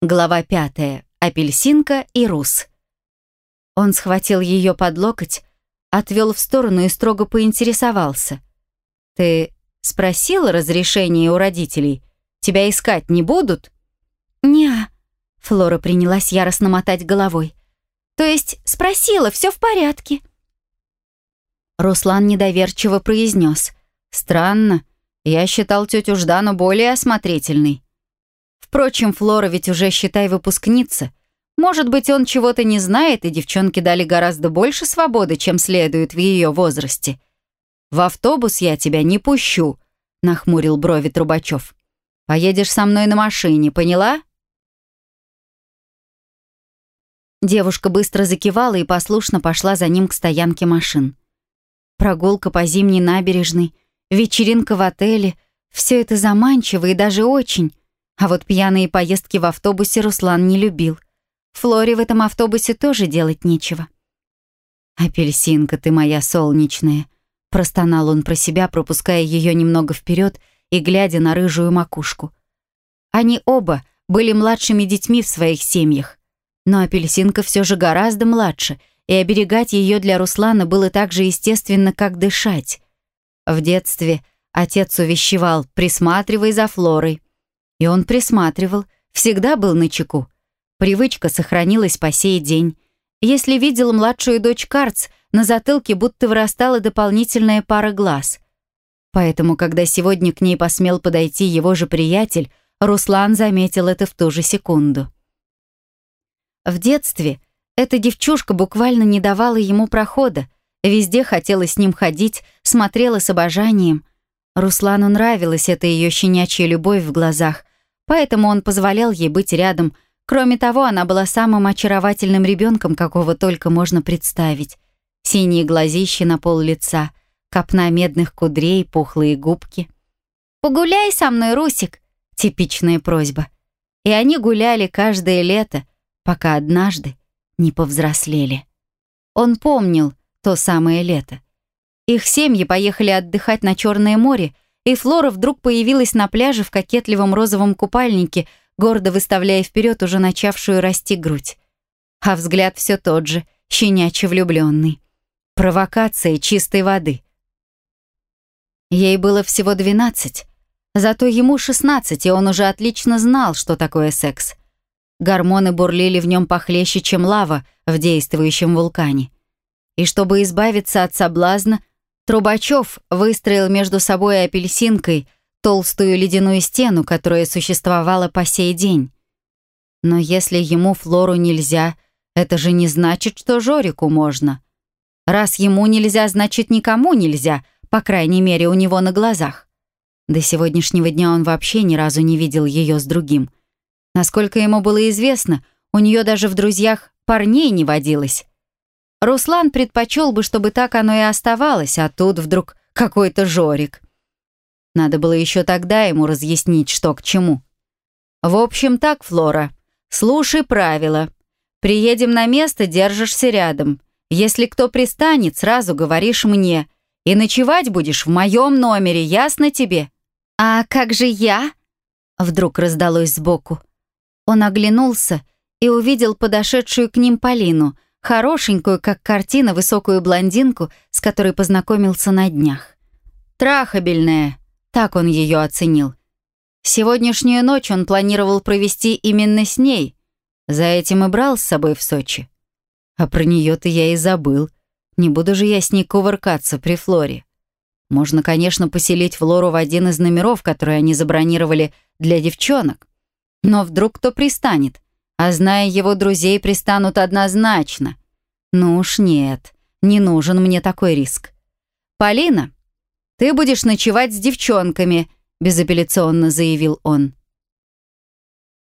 Глава пятая. Апельсинка и Рус. Он схватил ее под локоть, отвел в сторону и строго поинтересовался. «Ты спросила разрешение у родителей? Тебя искать не будут?» «Не-а», Флора принялась яростно мотать головой. «То есть спросила, все в порядке?» Руслан недоверчиво произнес. «Странно. Я считал тетю Ждану более осмотрительной». Впрочем, Флора ведь уже, считай, выпускница. Может быть, он чего-то не знает, и девчонке дали гораздо больше свободы, чем следует в ее возрасте. «В автобус я тебя не пущу», — нахмурил брови Трубачев. «Поедешь со мной на машине, поняла?» Девушка быстро закивала и послушно пошла за ним к стоянке машин. Прогулка по зимней набережной, вечеринка в отеле — все это заманчиво и даже очень. А вот пьяные поездки в автобусе Руслан не любил. Флоре в этом автобусе тоже делать нечего. «Апельсинка ты моя солнечная», — простонал он про себя, пропуская ее немного вперед и глядя на рыжую макушку. Они оба были младшими детьми в своих семьях, но апельсинка все же гораздо младше, и оберегать ее для Руслана было так же естественно, как дышать. В детстве отец увещевал «присматривай за Флорой», и он присматривал, всегда был на чеку. Привычка сохранилась по сей день. Если видел младшую дочь Карц, на затылке будто вырастала дополнительная пара глаз. Поэтому, когда сегодня к ней посмел подойти его же приятель, Руслан заметил это в ту же секунду. В детстве эта девчушка буквально не давала ему прохода, везде хотела с ним ходить, смотрела с обожанием. Руслану нравилась эта ее щенячья любовь в глазах, Поэтому он позволял ей быть рядом. Кроме того, она была самым очаровательным ребенком, какого только можно представить. Синие глазища на пол лица, копна медных кудрей, пухлые губки. «Погуляй со мной, Русик!» — типичная просьба. И они гуляли каждое лето, пока однажды не повзрослели. Он помнил то самое лето. Их семьи поехали отдыхать на Черное море — и Флора вдруг появилась на пляже в кокетливом розовом купальнике, гордо выставляя вперед уже начавшую расти грудь. А взгляд все тот же, щенячий влюбленный. Провокация чистой воды. Ей было всего двенадцать, зато ему шестнадцать, и он уже отлично знал, что такое секс. Гормоны бурлили в нем похлеще, чем лава в действующем вулкане. И чтобы избавиться от соблазна, Трубачев выстроил между собой и апельсинкой толстую ледяную стену, которая существовала по сей день. Но если ему Флору нельзя, это же не значит, что Жорику можно. Раз ему нельзя, значит никому нельзя, по крайней мере, у него на глазах. До сегодняшнего дня он вообще ни разу не видел ее с другим. Насколько ему было известно, у нее даже в друзьях парней не водилось. Руслан предпочел бы, чтобы так оно и оставалось, а тут вдруг какой-то Жорик. Надо было еще тогда ему разъяснить, что к чему. В общем так, Флора, слушай правила. Приедем на место, держишься рядом. Если кто пристанет, сразу говоришь мне. И ночевать будешь в моем номере, ясно тебе? А как же я? Вдруг раздалось сбоку. Он оглянулся и увидел подошедшую к ним Полину — хорошенькую, как картина, высокую блондинку, с которой познакомился на днях. Трахабельная, так он ее оценил. Сегодняшнюю ночь он планировал провести именно с ней. За этим и брал с собой в Сочи. А про нее-то я и забыл. Не буду же я с ней кувыркаться при Флоре. Можно, конечно, поселить Флору в один из номеров, которые они забронировали для девчонок. Но вдруг кто пристанет — а зная его друзей, пристанут однозначно. Ну уж нет, не нужен мне такой риск. «Полина, ты будешь ночевать с девчонками», — безапелляционно заявил он.